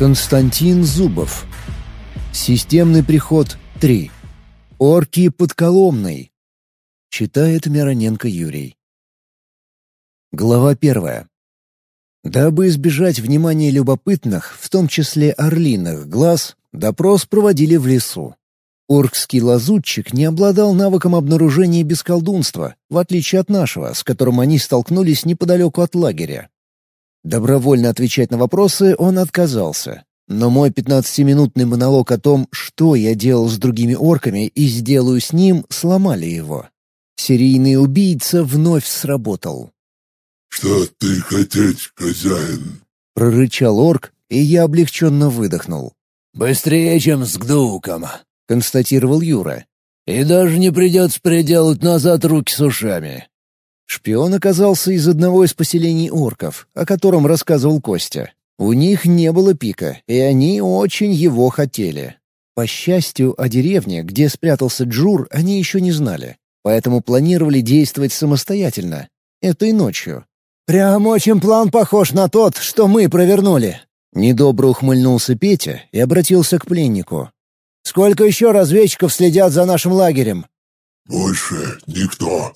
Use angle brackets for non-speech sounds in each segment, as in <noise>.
Константин Зубов. Системный приход 3. Орки под Коломной. Читает Мироненко Юрий. Глава первая. Дабы избежать внимания любопытных, в том числе орлиных глаз, допрос проводили в лесу. Оркский лазутчик не обладал навыком обнаружения без колдунства, в отличие от нашего, с которым они столкнулись неподалеку от лагеря. Добровольно отвечать на вопросы он отказался. Но мой пятнадцатиминутный монолог о том, что я делал с другими орками и сделаю с ним, сломали его. Серийный убийца вновь сработал. «Что ты хотеть, хозяин?» — прорычал орк, и я облегченно выдохнул. «Быстрее, чем с гдуком», — констатировал Юра. «И даже не придется приделать назад руки с ушами. Шпион оказался из одного из поселений орков, о котором рассказывал Костя. У них не было пика, и они очень его хотели. По счастью, о деревне, где спрятался Джур, они еще не знали, поэтому планировали действовать самостоятельно. Этой ночью. «Прям очень план похож на тот, что мы провернули», Недобро ухмыльнулся Петя и обратился к пленнику. «Сколько еще разведчиков следят за нашим лагерем?» «Больше никто»,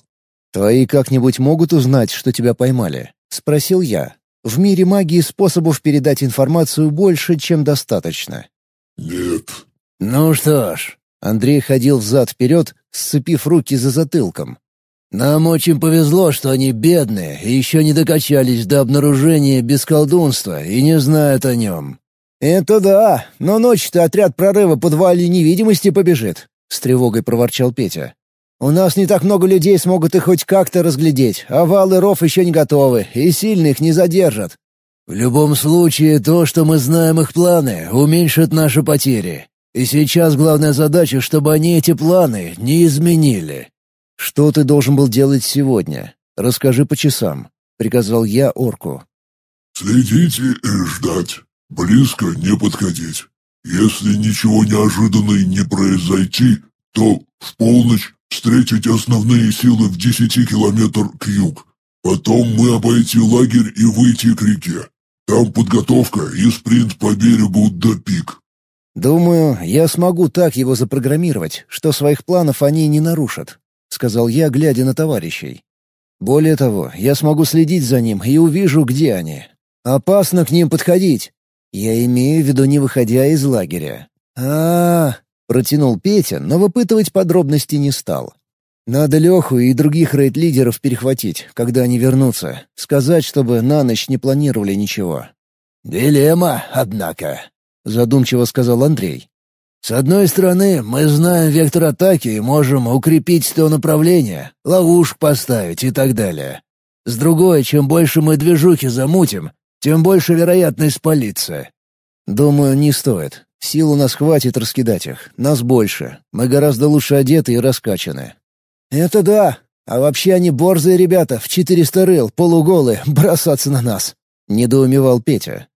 «Твои как-нибудь могут узнать, что тебя поймали?» — спросил я. «В мире магии способов передать информацию больше, чем достаточно». «Нет». «Ну что ж...» — Андрей ходил взад-вперед, сцепив руки за затылком. «Нам очень повезло, что они бедные и еще не докачались до обнаружения без колдунства и не знают о нем». «Это да, но ночью-то отряд прорыва под вуалью невидимости побежит», — с тревогой проворчал Петя. У нас не так много людей смогут их хоть как-то разглядеть, а вал и ров еще не готовы, и сильно их не задержат». «В любом случае, то, что мы знаем их планы, уменьшит наши потери. И сейчас главная задача, чтобы они эти планы не изменили». «Что ты должен был делать сегодня? Расскажи по часам», — приказал я орку. «Следите и ждать. Близко не подходить. Если ничего неожиданного не произойти, то в полночь встретить основные силы в десяти километр к юг. Потом мы обойти лагерь и выйти к реке. Там подготовка и спринт по берегу до пик. «Думаю, я смогу так его запрограммировать, что своих планов они не нарушат», — сказал я, глядя на товарищей. «Более того, я смогу следить за ним и увижу, где они. Опасно к ним подходить. Я имею в виду, не выходя из лагеря. а, -а, -а Протянул Петя, но выпытывать подробности не стал. Надо Леху и других рейд-лидеров перехватить, когда они вернутся. Сказать, чтобы на ночь не планировали ничего. «Дилемма, однако», — задумчиво сказал Андрей. «С одной стороны, мы знаем вектор атаки и можем укрепить то направление, ловушку поставить и так далее. С другой, чем больше мы движухи замутим, тем больше вероятность спалиться». «Думаю, не стоит. Сил у нас хватит раскидать их. Нас больше. Мы гораздо лучше одеты и раскачаны». «Это да. А вообще они борзые ребята, в четыреста рыл, полуголые, бросаться на нас», — недоумевал Петя.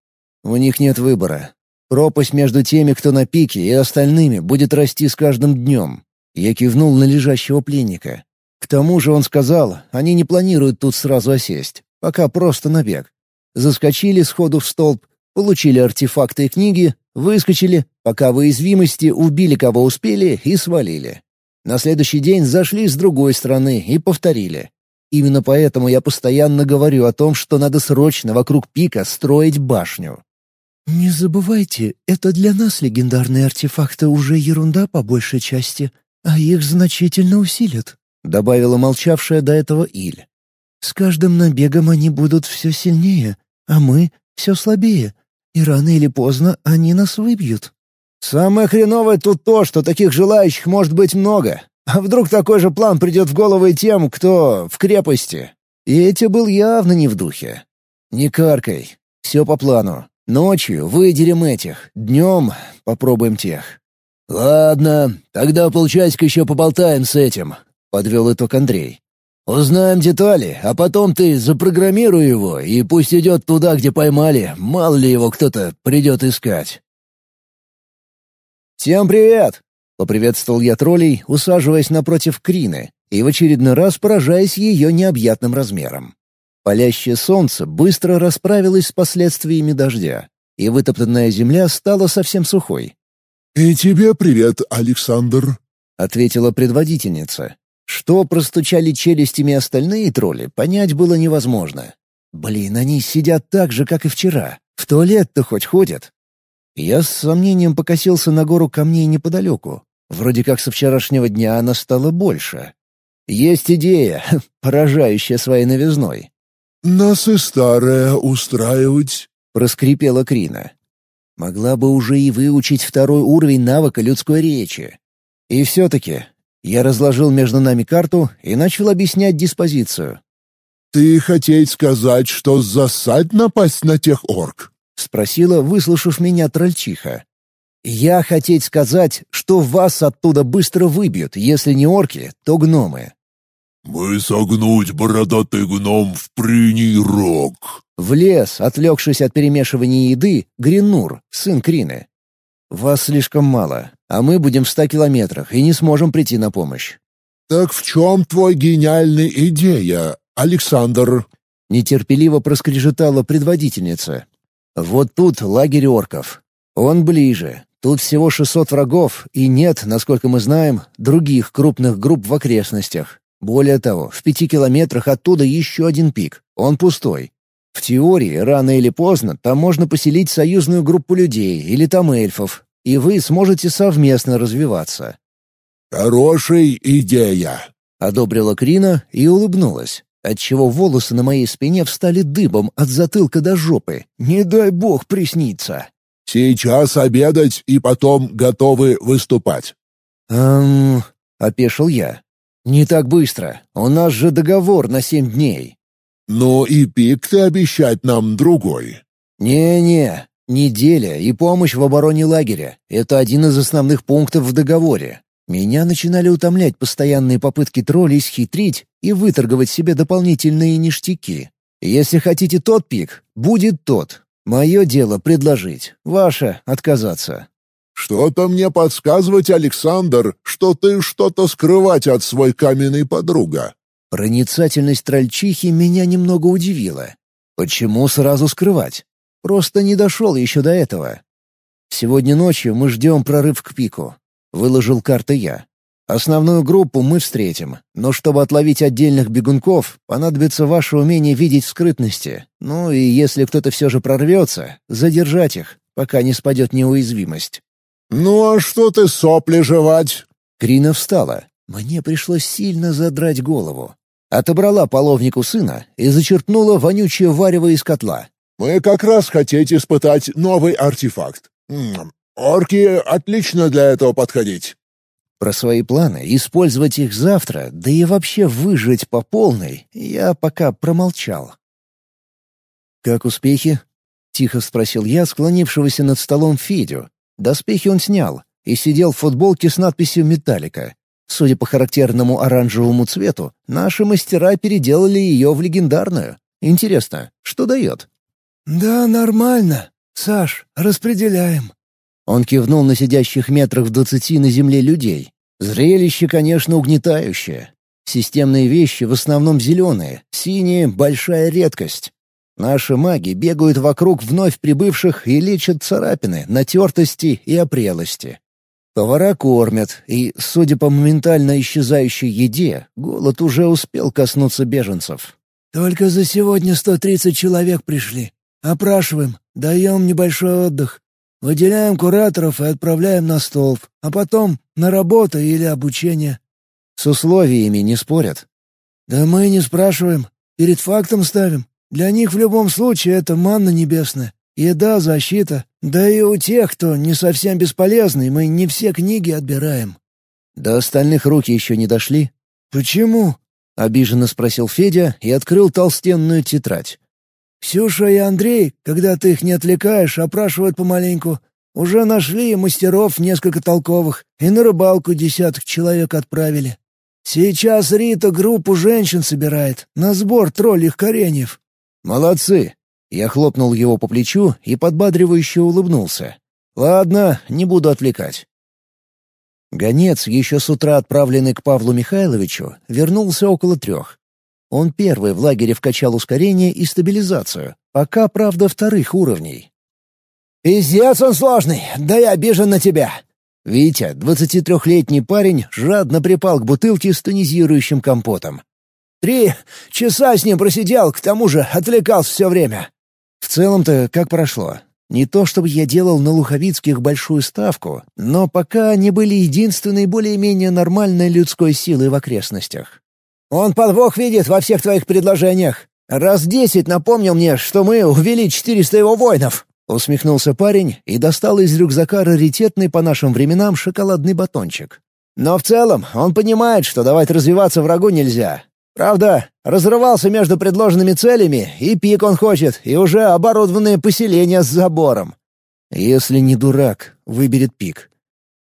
«У них нет выбора. Пропасть между теми, кто на пике, и остальными будет расти с каждым днем». Я кивнул на лежащего пленника. К тому же он сказал, они не планируют тут сразу осесть, пока просто набег. Заскочили сходу в столб, получили артефакты и книги, Выскочили, пока в уязвимости убили кого успели и свалили. На следующий день зашли с другой стороны и повторили. Именно поэтому я постоянно говорю о том, что надо срочно вокруг пика строить башню. «Не забывайте, это для нас легендарные артефакты уже ерунда по большей части, а их значительно усилят», — добавила молчавшая до этого Иль. «С каждым набегом они будут все сильнее, а мы — все слабее, и рано или поздно они нас выбьют». «Самое хреновое тут то, что таких желающих может быть много. А вдруг такой же план придет в голову и тем, кто в крепости?» И эти был явно не в духе. «Не каркай. Все по плану. Ночью выделим этих, днем попробуем тех». «Ладно, тогда полчасика еще поболтаем с этим», — подвел итог Андрей. Узнаем детали, а потом ты запрограммируй его, и пусть идет туда, где поймали, мало ли его кто-то придет искать». «Всем привет!» — поприветствовал я троллей, усаживаясь напротив Крины и в очередной раз поражаясь ее необъятным размером. Палящее солнце быстро расправилось с последствиями дождя. и вытоптанная земля стала совсем сухой. «И тебе привет, Александр», — ответила предводительница. Что простучали челюстями остальные тролли, понять было невозможно. Блин, они сидят так же, как и вчера. В туалет-то хоть ходят. Я с сомнением покосился на гору камней неподалеку. Вроде как со вчерашнего дня она стала больше. Есть идея, <laughs> поражающая своей новизной. «Нас и старая устраивать», — проскрипела Крина. Могла бы уже и выучить второй уровень навыка людской речи. И все-таки я разложил между нами карту и начал объяснять диспозицию. «Ты хотеть сказать, что засадь напасть на тех орк?» — спросила, выслушав меня трольчиха. «Я хотеть сказать, что вас оттуда быстро выбьют, если не орки, то гномы. «Мы согнуть бородатый гном в приний рог!» В лес, отвлекшись от перемешивания еды, Гринур, сын Крины. «Вас слишком мало, а мы будем в ста километрах и не сможем прийти на помощь». «Так в чем твой гениальная идея, Александр?» Нетерпеливо проскрежетала предводительница. «Вот тут лагерь орков. Он ближе. Тут всего 600 врагов, и нет, насколько мы знаем, других крупных групп в окрестностях. Более того, в пяти километрах оттуда еще один пик. Он пустой. В теории, рано или поздно, там можно поселить союзную группу людей или там эльфов, и вы сможете совместно развиваться. «Хорошая идея», — одобрила Крина и улыбнулась, отчего волосы на моей спине встали дыбом от затылка до жопы. Не дай бог присниться. «Сейчас обедать и потом готовы выступать». «Эм...» — опешил я. «Не так быстро. У нас же договор на семь дней». «Ну и пик ты обещать нам другой». «Не-не, неделя и помощь в обороне лагеря — это один из основных пунктов в договоре. Меня начинали утомлять постоянные попытки троллей схитрить и выторговать себе дополнительные ништяки. Если хотите тот пик, будет тот. Мое дело предложить, ваше — отказаться. «Что-то мне подсказывать, Александр, что ты что-то скрывать от свой каменной подруга». Проницательность трольчихи меня немного удивила. Почему сразу скрывать? Просто не дошел еще до этого. Сегодня ночью мы ждем прорыв к пику. Выложил карты я. Основную группу мы встретим, но чтобы отловить отдельных бегунков, понадобится ваше умение видеть в скрытности. Ну и если кто-то все же прорвется, задержать их, пока не спадет неуязвимость. «Ну а что ты сопли жевать?» Крина встала. Мне пришлось сильно задрать голову. Отобрала половнику сына и зачерпнула вонючее варево из котла. «Мы как раз хотите испытать новый артефакт. Орки отлично для этого подходить». Про свои планы, использовать их завтра, да и вообще выжить по полной, я пока промолчал. «Как успехи?» — тихо спросил я склонившегося над столом Федю, Доспехи он снял и сидел в футболке с надписью «Металлика». Судя по характерному оранжевому цвету, наши мастера переделали ее в легендарную. Интересно, что дает? «Да, нормально. Саш, распределяем». Он кивнул на сидящих метрах в двадцати на земле людей. Зрелище, конечно, угнетающее. Системные вещи в основном зеленые, синие — большая редкость. Наши маги бегают вокруг вновь прибывших и лечат царапины, натертости и опрелости. Повара кормят, и, судя по моментально исчезающей еде, голод уже успел коснуться беженцев. «Только за сегодня сто тридцать человек пришли. Опрашиваем, даем небольшой отдых. Выделяем кураторов и отправляем на столб, а потом на работу или обучение». «С условиями не спорят?» «Да мы не спрашиваем, перед фактом ставим. Для них в любом случае это манна небесная. Еда, защита. Да и у тех, кто не совсем бесполезный, мы не все книги отбираем». «До остальных руки еще не дошли?» «Почему?» — обиженно спросил Федя и открыл толстенную тетрадь. «Ксюша и Андрей, когда ты их не отвлекаешь, опрашивают помаленьку. Уже нашли мастеров несколько толковых, и на рыбалку десяток человек отправили. Сейчас Рита группу женщин собирает на сбор троллих кореньев. «Молодцы!» Я хлопнул его по плечу и подбадривающе улыбнулся. «Ладно, не буду отвлекать». Гонец, еще с утра отправленный к Павлу Михайловичу, вернулся около трех. Он первый в лагере вкачал ускорение и стабилизацию, пока, правда, вторых уровней. «Пиздец он сложный, да я обижен на тебя!» Витя, 23-летний парень, жадно припал к бутылке с тонизирующим компотом. «Три часа с ним просидел, к тому же отвлекался все время». В целом-то как прошло? Не то чтобы я делал на Луховицких большую ставку, но пока они были единственной более-менее нормальной людской силой в окрестностях. «Он подвох видит во всех твоих предложениях. Раз десять напомнил мне, что мы увели четыреста его воинов». Усмехнулся парень и достал из рюкзака раритетный по нашим временам шоколадный батончик. «Но в целом он понимает, что давать развиваться врагу нельзя. Правда, разрывался между предложенными целями, и пик он хочет, и уже оборудованное поселение с забором. Если не дурак, выберет пик.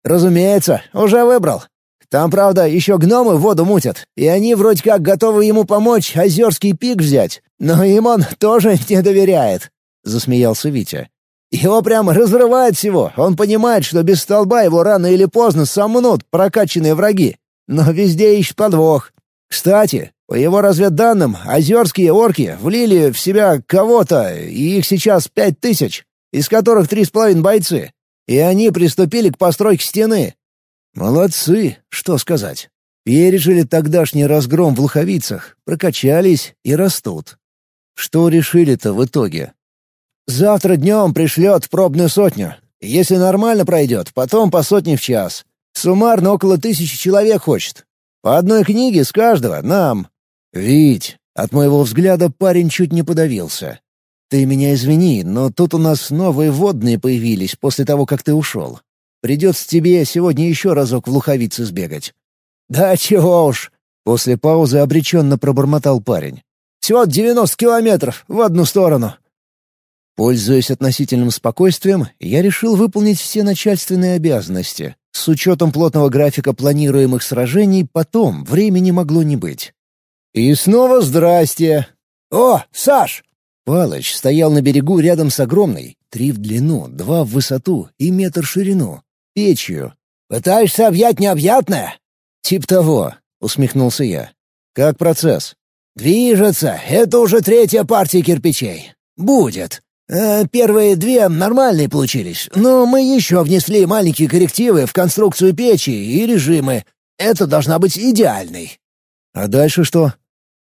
Разумеется, уже выбрал. Там, правда, еще гномы воду мутят, и они вроде как готовы ему помочь озерский пик взять, но им он тоже <laughs> не доверяет», — засмеялся Витя. «Его прямо разрывает всего, он понимает, что без столба его рано или поздно сомнут прокачанные враги, но везде ищет подвох. Кстати, по его разведданным, озерские орки влили в себя кого-то, и их сейчас пять тысяч, из которых три с половиной бойцы. И они приступили к постройке стены. Молодцы, что сказать. Пережили тогдашний разгром в Луховицах, прокачались и растут. Что решили-то в итоге? Завтра днем пришлет пробную сотню. Если нормально пройдет, потом по сотне в час. Суммарно около тысячи человек хочет. По одной книге с каждого, нам. «Вить!» От моего взгляда парень чуть не подавился. «Ты меня извини, но тут у нас новые водные появились после того, как ты ушел. Придется тебе сегодня еще разок в луховицы сбегать». «Да чего уж!» После паузы обреченно пробормотал парень. «Всего девяносто километров в одну сторону». Пользуясь относительным спокойствием, я решил выполнить все начальственные обязанности. С учетом плотного графика планируемых сражений потом времени могло не быть. И снова здрасте. О, Саш! Палыч стоял на берегу рядом с огромной, три в длину, два в высоту и метр ширину, печью. «Пытаешься объять необъятное?» «Тип того», — усмехнулся я. «Как процесс?» «Движется. Это уже третья партия кирпичей. Будет. Э, первые две нормальные получились, но мы еще внесли маленькие коррективы в конструкцию печи и режимы. Это должна быть идеальной». «А дальше что?»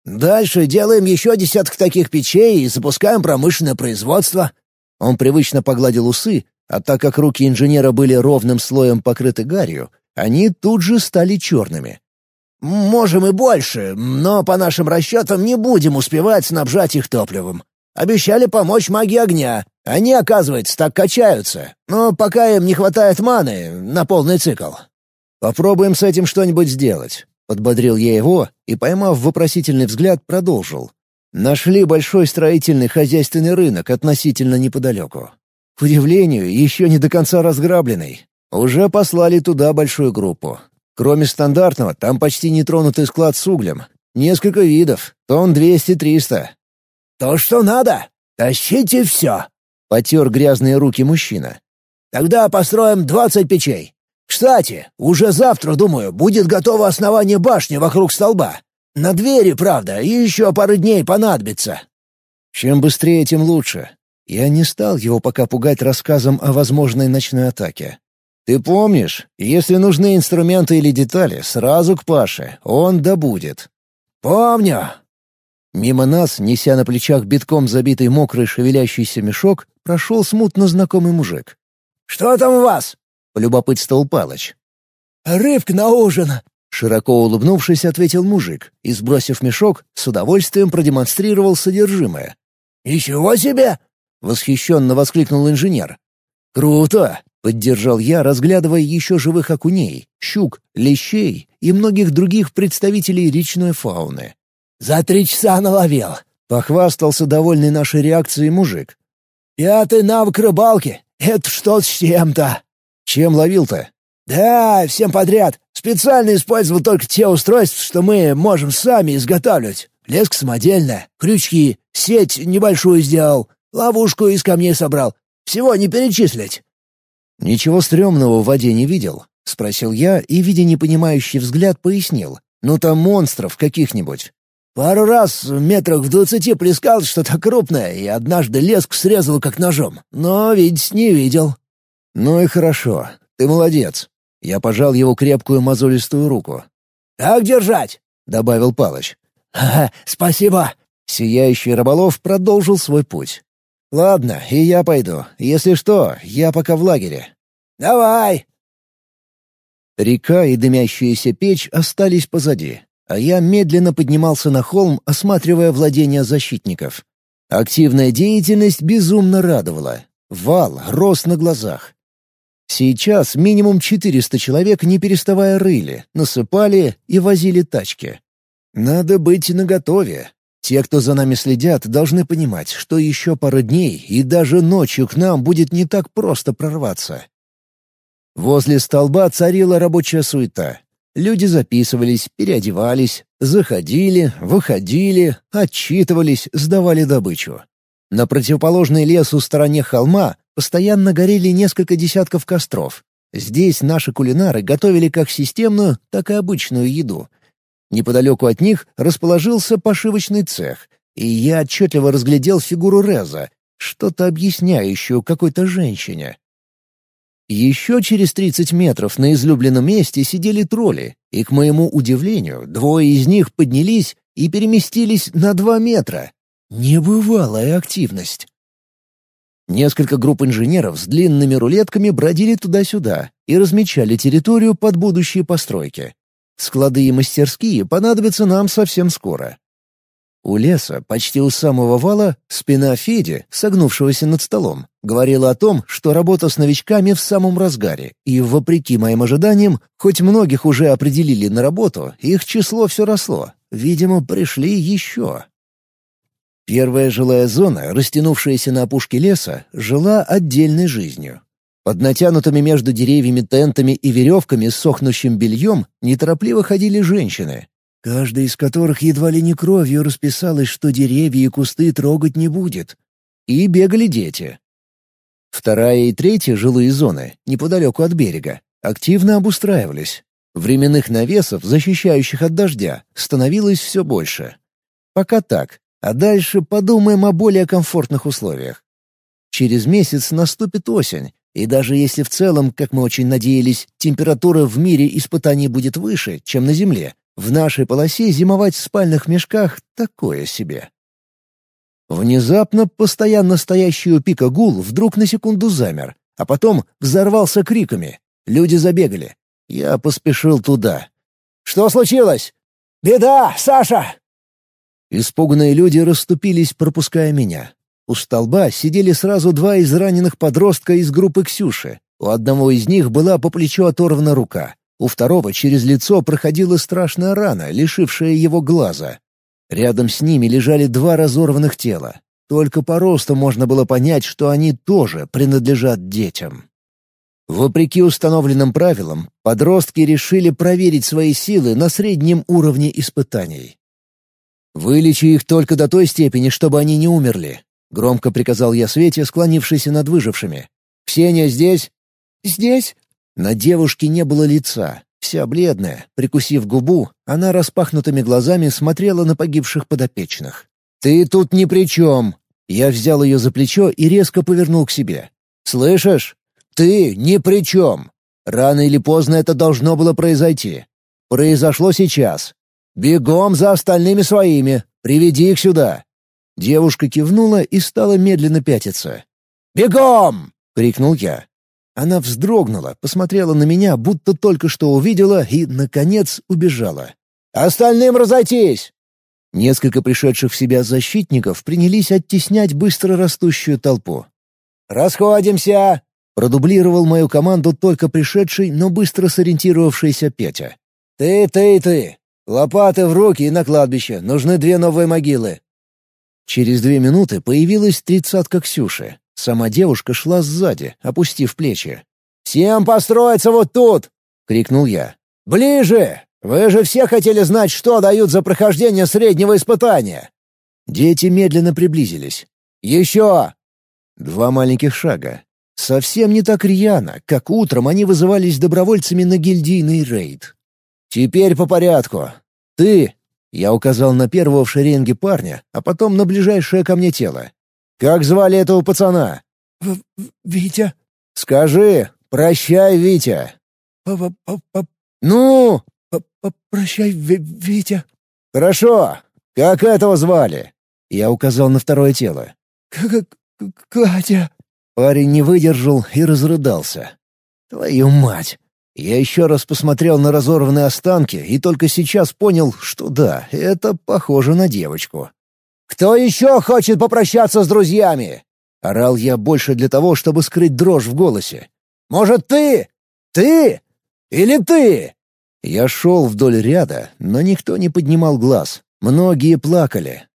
Дальше делаем еще десяток таких печей и запускаем промышленное производство». Он привычно погладил усы, а так как руки инженера были ровным слоем покрыты гарью, они тут же стали черными. «Можем и больше, но по нашим расчетам не будем успевать снабжать их топливом. Обещали помочь маги огня. Они, оказывается, так качаются. Но пока им не хватает маны на полный цикл». «Попробуем с этим что-нибудь сделать. Подбодрил я его и, поймав вопросительный взгляд, продолжил. Нашли большой строительный хозяйственный рынок относительно неподалеку. К удивлению, еще не до конца разграбленный. Уже послали туда большую группу. Кроме стандартного, там почти нетронутый склад с углем. Несколько видов, тонн двести-триста. «То, что надо! Тащите все!» — потер грязные руки мужчина. «Тогда построим двадцать печей. Кстати, уже завтра, думаю, будет готово основание башни вокруг столба. На двери, правда, и еще пару дней понадобится». Чем быстрее, тем лучше. Я не стал его пока пугать рассказом о возможной ночной атаке. Ты помнишь, если нужны инструменты или детали, сразу к Паше, он добудет. «Помню». Мимо нас, неся на плечах битком забитый мокрый шевелящийся мешок, прошел смутно знакомый мужик. «Что там у вас?» — полюбопытствовал Палыч. «Рыбка на ужин!» — широко улыбнувшись, ответил мужик и, сбросив мешок, с удовольствием продемонстрировал содержимое. «Ничего себе!» — восхищенно воскликнул инженер. «Круто!» — поддержал я, разглядывая еще живых окуней, щук, лещей и многих других представителей речной фауны. «За три часа наловил!» — похвастался довольный нашей реакцией мужик. «Пятый навык рыбалки! Это что с чем-то!» Чем ловил-то? Да, всем подряд. Специально использовал только те устройства, что мы можем сами изготавливать. Леска самодельная, крючки, сеть небольшую сделал, ловушку из камней собрал. Всего не перечислить. «Ничего стрёмного в воде не видел?» — спросил я и, видя непонимающий взгляд, пояснил. «Ну там монстров каких-нибудь». Пару раз метрах в двадцати плескал что-то крупное, и однажды леск срезал как ножом, но видеть не видел». «Ну и хорошо. Ты молодец». Я пожал его крепкую мозолистую руку. «Так держать!» — добавил Палыч. «Ага, спасибо!» Сияющий рыболов продолжил свой путь. «Ладно, и я пойду. Если что, я пока в лагере». «Давай!» Река и дымящаяся печь остались позади, а я медленно поднимался на холм, осматривая владения защитников. Активная деятельность безумно радовала. Вал рос на глазах. Сейчас минимум 400 человек, не переставая рыли, насыпали и возили тачки. Надо быть наготове. Те, кто за нами следят, должны понимать, что еще пара дней и даже ночью к нам будет не так просто прорваться. Возле столба царила рабочая суета. Люди записывались, переодевались, заходили, выходили, отчитывались, сдавали добычу. На противоположной лесу стороне холма постоянно горели несколько десятков костров. Здесь наши кулинары готовили как системную, так и обычную еду. Неподалеку от них расположился пошивочный цех, и я отчетливо разглядел фигуру Реза, что-то объясняющую какой-то женщине. Еще через 30 метров на излюбленном месте сидели тролли, и, к моему удивлению, двое из них поднялись и переместились на два метра. Небывалая активность. Несколько групп инженеров с длинными рулетками бродили туда-сюда и размечали территорию под будущие постройки. Склады и мастерские понадобятся нам совсем скоро. У леса, почти у самого вала, спина Феди, согнувшегося над столом, говорила о том, что работа с новичками в самом разгаре, и, вопреки моим ожиданиям, хоть многих уже определили на работу, их число все росло. Видимо, пришли еще. Первая жилая зона, растянувшаяся на опушке леса, жила отдельной жизнью. Под натянутыми между деревьями тентами и веревками с сохнущим бельем неторопливо ходили женщины, каждая из которых едва ли не кровью расписалась, что деревья и кусты трогать не будет. И бегали дети. Вторая и третья жилые зоны, неподалеку от берега, активно обустраивались. Временных навесов, защищающих от дождя, становилось все больше. Пока так, а дальше подумаем о более комфортных условиях. Через месяц наступит осень, и даже если в целом, как мы очень надеялись, температура в мире испытаний будет выше, чем на Земле, в нашей полосе зимовать в спальных мешках — такое себе. Внезапно постоянно стоящий у пика гул вдруг на секунду замер, а потом взорвался криками. Люди забегали. Я поспешил туда. «Что случилось?» «Беда, Саша!» Испуганные люди расступились, пропуская меня. У столба сидели сразу два из раненых подростка из группы Ксюши. У одного из них была по плечу оторвана рука. У второго через лицо проходила страшная рана, лишившая его глаза. Рядом с ними лежали два разорванных тела. Только по росту можно было понять, что они тоже принадлежат детям. Вопреки установленным правилам, подростки решили проверить свои силы на среднем уровне испытаний. «Вылечи их только до той степени, чтобы они не умерли», — громко приказал я Свете, склонившейся над выжившими. «Ксения здесь?» «Здесь?» На девушке не было лица. Вся бледная, прикусив губу, она распахнутыми глазами смотрела на погибших подопечных. «Ты тут ни при чем!» Я взял ее за плечо и резко повернул к себе. «Слышишь? Ты ни при чем! Рано или поздно это должно было произойти. Произошло сейчас. «Бегом за остальными своими! Приведи их сюда!» Девушка кивнула и стала медленно пятиться. «Бегом!» — крикнул я. Она вздрогнула, посмотрела на меня, будто только что увидела, и, наконец, убежала. «Остальным разойтись!» Несколько пришедших в себя защитников принялись оттеснять быстро растущую толпу. «Расходимся!» — продублировал мою команду только пришедший, но быстро сориентировавшийся Петя. «Ты, ты, ты! Лопаты в руки и на кладбище. Нужны две новые могилы». Через две минуты появилась тридцатка Ксюши. Сама девушка шла сзади, опустив плечи. «Всем построиться вот тут!» — крикнул я. «Ближе! Вы же все хотели знать, что дают за прохождение среднего испытания!» Дети медленно приблизились. «Еще!» Два маленьких шага. Совсем не так рьяно, как утром они вызывались добровольцами на гильдийный рейд. «Теперь по порядку. Ты...» Я указал на первого в шеренге парня, а потом на ближайшее ко мне тело. «Как звали этого пацана?» В «Витя». «Скажи, прощай, Витя». П -п -п «Ну?» «Прощай, Витя». «Хорошо. Как этого звали?» Я указал на второе тело. К «Катя». Парень не выдержал и разрыдался. «Твою мать!» Я еще раз посмотрел на разорванные останки и только сейчас понял, что да, это похоже на девочку. «Кто еще хочет попрощаться с друзьями?» Орал я больше для того, чтобы скрыть дрожь в голосе. «Может, ты? Ты? Или ты?» Я шел вдоль ряда, но никто не поднимал глаз. Многие плакали.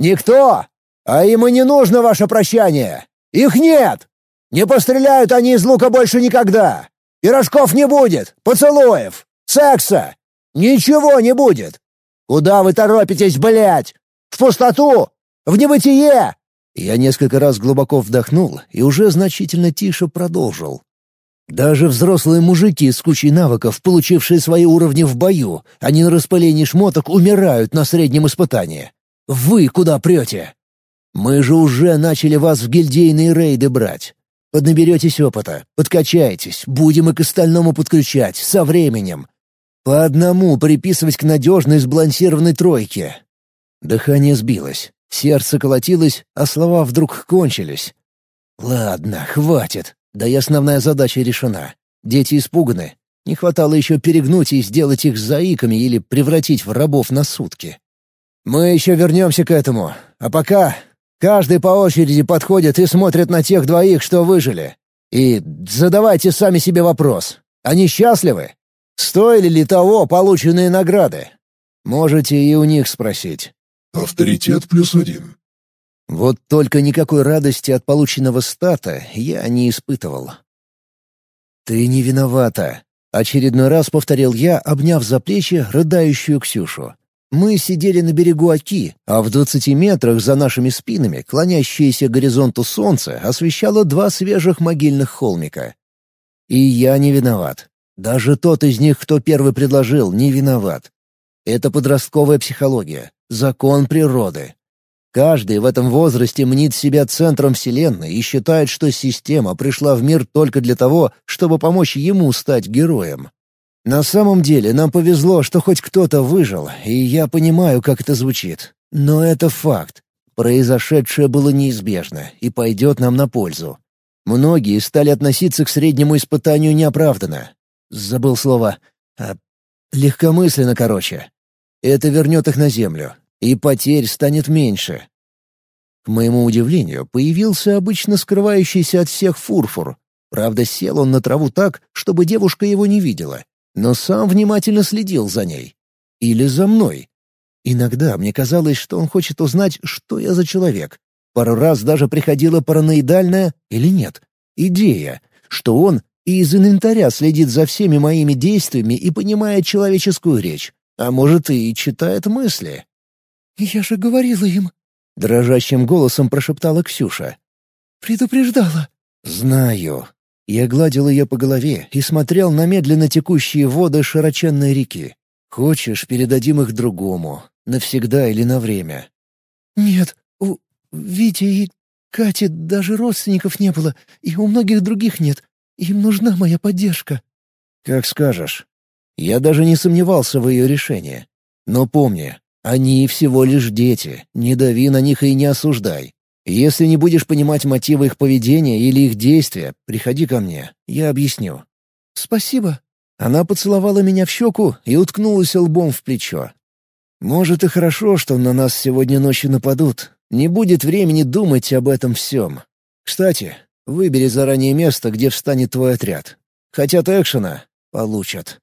«Никто! А им и не нужно ваше прощание! Их нет! Не постреляют они из лука больше никогда! Пирожков не будет, поцелуев, секса! Ничего не будет! Куда вы торопитесь, блядь? В пустоту? В небытие?» Я несколько раз глубоко вдохнул и уже значительно тише продолжил. Даже взрослые мужики с кучей навыков, получившие свои уровни в бою, не на распылении шмоток, умирают на среднем испытании. Вы куда прете? Мы же уже начали вас в гильдейные рейды брать. Поднаберетесь опыта, подкачаетесь, будем и к остальному подключать, со временем. По одному приписывать к надежной сбалансированной тройке. Дыхание сбилось, сердце колотилось, а слова вдруг кончились. Ладно, хватит, да и основная задача решена. Дети испуганы. Не хватало еще перегнуть и сделать их заиками или превратить в рабов на сутки. Мы еще вернемся к этому. А пока Каждый по очереди подходит и смотрит на тех двоих, что выжили. И задавайте сами себе вопрос. Они счастливы? Стоили ли того полученные награды? Можете и у них спросить. Авторитет плюс один. Вот только никакой радости от полученного стата я не испытывал. «Ты не виновата», — очередной раз повторил я, обняв за плечи рыдающую Ксюшу. Мы сидели на берегу Оки, а в двадцати метрах за нашими спинами клонящееся к горизонту солнце освещало два свежих могильных холмика. И я не виноват. Даже тот из них, кто первый предложил, не виноват. Это подростковая психология, закон природы. Каждый в этом возрасте мнит себя центром Вселенной и считает, что система пришла в мир только для того, чтобы помочь ему стать героем. На самом деле нам повезло, что хоть кто-то выжил, и я понимаю, как это звучит. Но это факт. Произошедшее было неизбежно и пойдет нам на пользу. Многие стали относиться к среднему испытанию неоправданно. Забыл слово. А, легкомысленно, короче. Это вернет их на землю, и потерь станет меньше. К моему удивлению, появился обычно скрывающийся от всех фурфур. Правда, сел он на траву так, чтобы девушка его не видела но сам внимательно следил за ней. Или за мной. Иногда мне казалось, что он хочет узнать, что я за человек. Пару раз даже приходила параноидальная, или нет, идея, что он и из инвентаря следит за всеми моими действиями и понимает человеческую речь, а может и читает мысли. «Я же говорила им», — дрожащим голосом прошептала Ксюша. «Предупреждала». «Знаю», я гладил ее по голове и смотрел на медленно текущие воды широченной реки. «Хочешь, передадим их другому, навсегда или на время?» «Нет, у Вити и Кати даже родственников не было, и у многих других нет. Им нужна моя поддержка». «Как скажешь. Я даже не сомневался в ее решении. Но помни, они всего лишь дети, не дави на них и не осуждай. Если не будешь понимать мотивы их поведения или их действия, приходи ко мне, я объясню». «Спасибо». Она поцеловала меня в щеку и уткнулась лбом в плечо. «Может, и хорошо, что на нас сегодня ночью нападут. Не будет времени думать об этом всем. Кстати, выбери заранее место, где встанет твой отряд. Хотят экшена — получат».